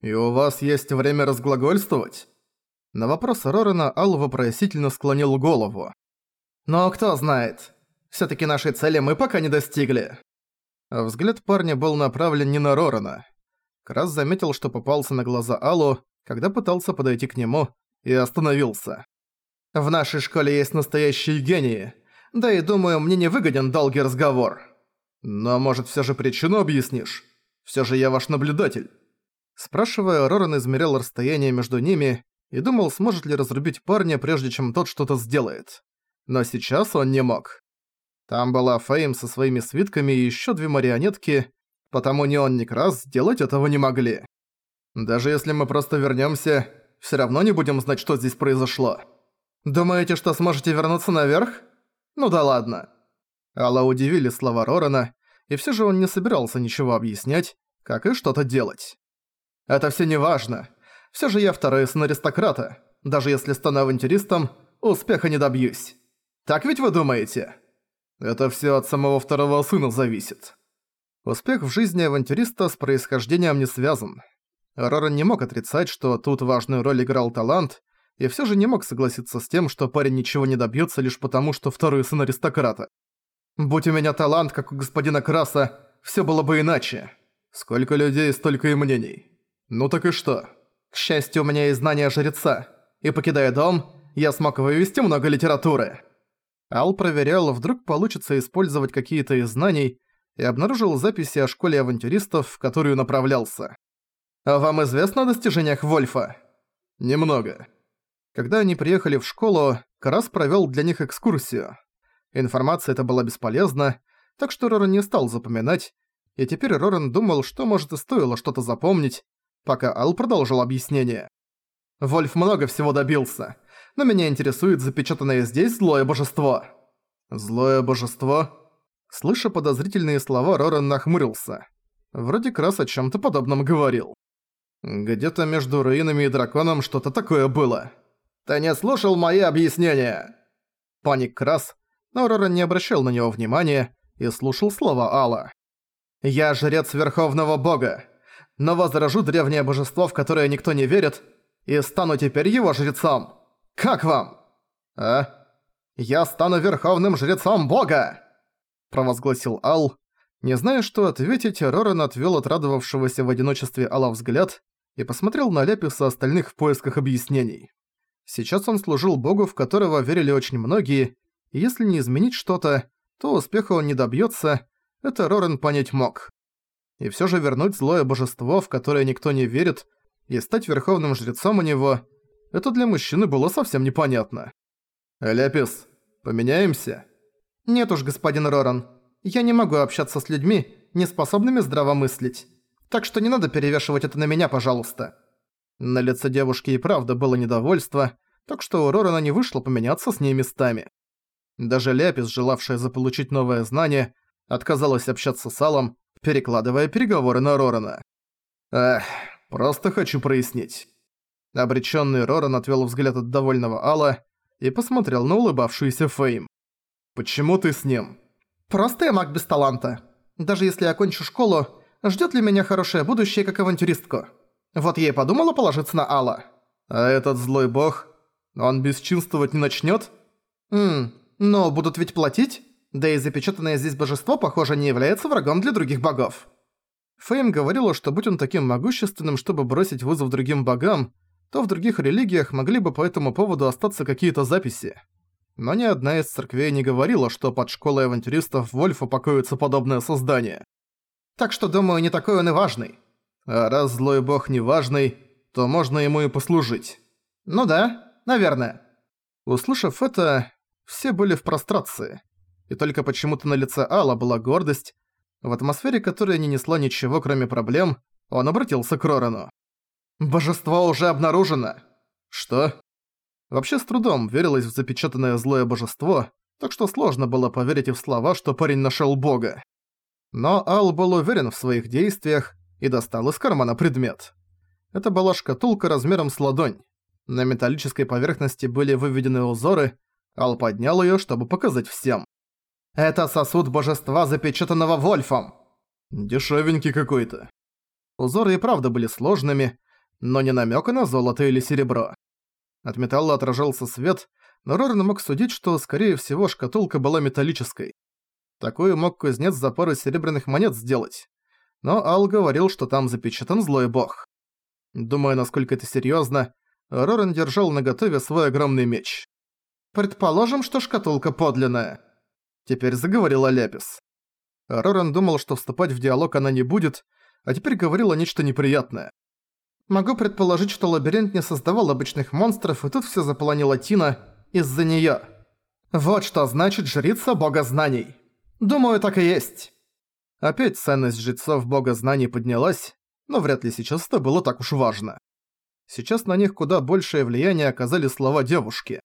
«И у вас есть время разглагольствовать?» На вопрос Рорена Ал вопросительно склонил голову. «Но кто знает. Всё-таки нашей цели мы пока не достигли». Взгляд парня был направлен не на Рорена. Крас заметил, что попался на глаза Аллу, когда пытался подойти к нему, и остановился. «В нашей школе есть настоящие гении, да и думаю, мне не выгоден долгий разговор. Но может всё же причину объяснишь? Всё же я ваш наблюдатель». Спрашивая, Роран измерял расстояние между ними и думал, сможет ли разрубить парня, прежде чем тот что-то сделает. Но сейчас он не мог. Там была Фейм со своими свитками и ещё две марионетки, потому ни он, ни Крас сделать этого не могли. Даже если мы просто вернёмся, всё равно не будем знать, что здесь произошло. Думаете, что сможете вернуться наверх? Ну да ладно. Алла удивили слова Рорана, и всё же он не собирался ничего объяснять, как и что-то делать. Это всё не важно. Всё же я второй сын аристократа. Даже если стану авантюристом, успеха не добьюсь. Так ведь вы думаете? Это всё от самого второго сына зависит. Успех в жизни авантюриста с происхождением не связан. Роран не мог отрицать, что тут важную роль играл талант, и всё же не мог согласиться с тем, что парень ничего не добьётся лишь потому, что второй сын аристократа. Будь у меня талант, как у господина Краса, всё было бы иначе. Сколько людей, столько и мнений. Ну так и что? К счастью, у меня есть знания жреца, и покидая дом, я смог вывести много литературы. Ал проверял, вдруг получится использовать какие-то из знаний, и обнаружил записи о школе авантюристов, в которую направлялся. «А вам известно о достижениях Вольфа?» «Немного». Когда они приехали в школу, Карас провёл для них экскурсию. Информация эта была бесполезна, так что Роран не стал запоминать, и теперь Роран думал, что, может, и стоило что-то запомнить, пока Ал продолжил объяснение. «Вольф много всего добился, но меня интересует запечатанное здесь злое божество». «Злое божество?» Слыша подозрительные слова, Роран нахмурился. Вроде Крас о чём-то подобном говорил. Где-то между руинами и драконом что-то такое было. «Ты не слушал мои объяснения!» Паник Крас, но Роран не обращал на него внимания и слушал слова Алла. «Я жрец Верховного Бога но возражу древнее божество, в которое никто не верит, и стану теперь его жрецом. Как вам? А? Я стану верховным жрецом бога!» Провозгласил Ал. Не зная, что ответить, Роран отвёл от радовавшегося в одиночестве Алла взгляд и посмотрел на Ляписа остальных в поисках объяснений. Сейчас он служил богу, в которого верили очень многие, и если не изменить что-то, то успеха он не добьётся, это Роран понять мог и всё же вернуть злое божество, в которое никто не верит, и стать верховным жрецом у него, это для мужчины было совсем непонятно. «Ляпис, поменяемся?» «Нет уж, господин Роран. Я не могу общаться с людьми, не способными здраво мыслить. Так что не надо перевешивать это на меня, пожалуйста». На лице девушки и правда было недовольство, так что у Рорана не вышло поменяться с ней местами. Даже Ляпис, желавшая заполучить новое знание, отказалась общаться с Алом, перекладывая переговоры на Рорана. «Эх, просто хочу прояснить». Обречённый Роран отвёл взгляд от довольного Алла и посмотрел на улыбавшуюся Фейм. «Почему ты с ним?» «Просто я маг без таланта. Даже если я окончу школу, ждёт ли меня хорошее будущее как авантюристку? Вот я и подумала положиться на Алла». «А этот злой бог, он бесчинствовать не начнёт?» «Ммм, но будут ведь платить?» Да и запечатанное здесь божество, похоже, не является врагом для других богов. Фейм говорила, что будь он таким могущественным, чтобы бросить вызов другим богам, то в других религиях могли бы по этому поводу остаться какие-то записи. Но ни одна из церквей не говорила, что под школой авантюристов Вольфа покоится подобное создание. Так что, думаю, не такой он и важный. А раз злой бог не важный, то можно ему и послужить. Ну да, наверное. Услышав это, все были в прострации и только почему-то на лице Алла была гордость. В атмосфере, которая не несла ничего, кроме проблем, он обратился к Рорану. «Божество уже обнаружено!» «Что?» Вообще с трудом верилось в запечатанное злое божество, так что сложно было поверить и в слова, что парень нашел бога. Но Ал был уверен в своих действиях и достал из кармана предмет. Это была шкатулка размером с ладонь. На металлической поверхности были выведены узоры, Ал поднял её, чтобы показать всем. Это сосуд божества, запечатанного Вольфом. Дешевенький какой-то. Узоры и правда были сложными, но не намека на золото или серебро. От металла отражался свет, но Роран мог судить, что, скорее всего, шкатулка была металлической. Такую мог кузнец за пару серебряных монет сделать. Но Ал говорил, что там запечатан злой бог. Думая, насколько это серьезно, Роран держал наготове свой огромный меч. «Предположим, что шкатулка подлинная», — теперь заговорила Лепис. Роран думал, что вступать в диалог она не будет, а теперь говорила нечто неприятное. Могу предположить, что лабиринт не создавал обычных монстров, и тут все заполонила Тина из-за неё. Вот что значит жрица бога знаний. Думаю, так и есть. Опять ценность жрецов бога знаний поднялась, но вряд ли сейчас это было так уж важно. Сейчас на них куда большее влияние оказали слова девушки.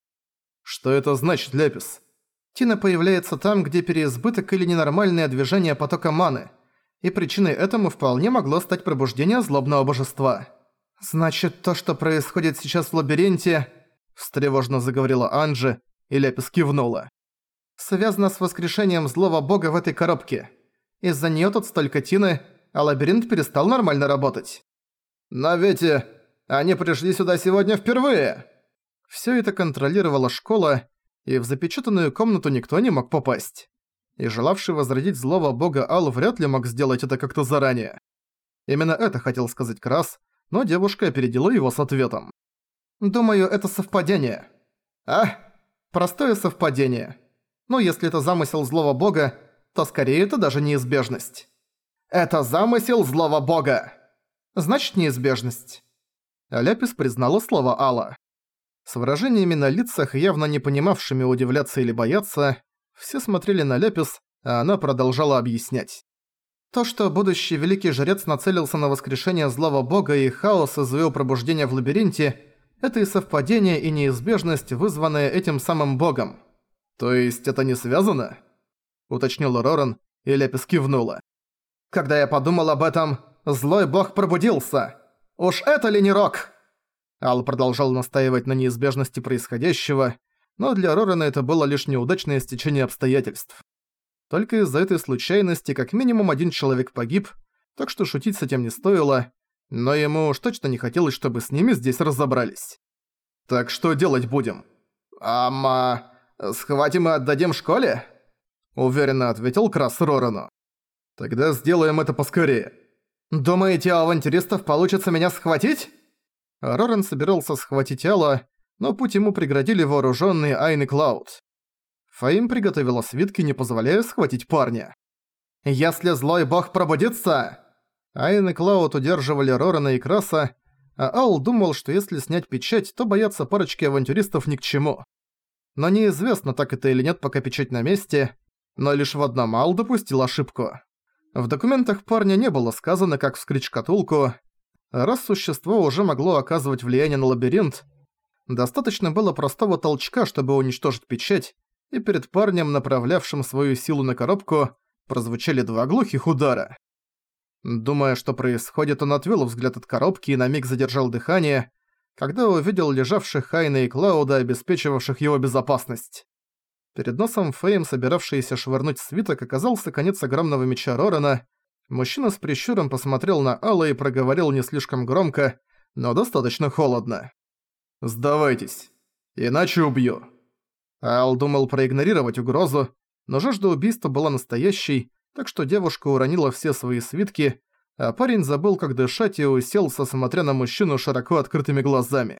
Что это значит, Лепис? Тина появляется там, где переизбыток или ненормальное движение потока маны, и причиной этому вполне могло стать пробуждение злобного божества. «Значит, то, что происходит сейчас в лабиринте...» встревожно заговорила Анжи, и Лепис кивнула. «Связано с воскрешением злого бога в этой коробке. Из-за неё тут столько тины, а лабиринт перестал нормально работать». «Но ведь э, они пришли сюда сегодня впервые!» Всё это контролировала школа, и в запечатанную комнату никто не мог попасть. И желавший возродить злого бога Ал вряд ли мог сделать это как-то заранее. Именно это хотел сказать Крас, но девушка опередила его с ответом. «Думаю, это совпадение». «А? Простое совпадение. Но если это замысел злого бога, то скорее это даже неизбежность». «Это замысел злого бога!» «Значит, неизбежность». Ляпис признала слова Алла. С выражениями на лицах, явно не понимавшими удивляться или бояться, все смотрели на Ляпис, а она продолжала объяснять. То, что будущий великий жрец нацелился на воскрешение злого бога и хаос из-за его пробуждения в лабиринте, это и совпадение, и неизбежность, вызванная этим самым богом. То есть это не связано? Уточнил Роран, и Лепис кивнула. Когда я подумал об этом, злой бог пробудился. Уж это ли не рок? Ал продолжал настаивать на неизбежности происходящего, но для Рорана это было лишь неудачное стечение обстоятельств. Только из-за этой случайности как минимум один человек погиб, так что шутить с этим не стоило, но ему уж точно не хотелось, чтобы с ними здесь разобрались. «Так что делать будем?» «Ама... схватим и отдадим школе?» Уверенно ответил Крас Рорану. «Тогда сделаем это поскорее». «Думаете, у авантюристов получится меня схватить?» Роран собирался схватить Алла, но путь ему преградили вооруженные Айн и Клауд. Фаим приготовила свитки, не позволяя схватить парня. «Если злой бог пробудится!» Айн и Клауд удерживали Рорана и Краса, а Аул думал, что если снять печать, то бояться парочки авантюристов ни к чему. Но неизвестно, так это или нет, пока печать на месте, но лишь в одном Аул допустил ошибку. В документах парня не было сказано, как вскрыть шкатулку. Раз существо уже могло оказывать влияние на лабиринт, достаточно было простого толчка, чтобы уничтожить печать, и перед парнем, направлявшим свою силу на коробку, прозвучали два глухих удара. Думая, что происходит, он отвел взгляд от коробки и на миг задержал дыхание, когда увидел лежавших Хайна и Клауда, обеспечивавших его безопасность. Перед носом Фейм, собиравшийся швырнуть свиток, оказался конец огромного меча Рорана. Мужчина с прищуром посмотрел на Алла и проговорил не слишком громко, но достаточно холодно. «Сдавайтесь, иначе убью». Ал думал проигнорировать угрозу, но жажда убийства была настоящей, так что девушка уронила все свои свитки, а парень забыл, как дышать и уселся, смотря на мужчину широко открытыми глазами.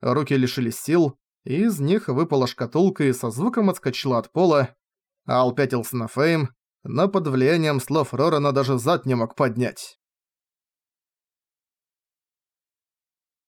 Руки лишились сил, и из них выпала шкатулка и со звуком отскочила от пола. Ал пятился на Фейм, но под влиянием слов Рорана даже зад не мог поднять.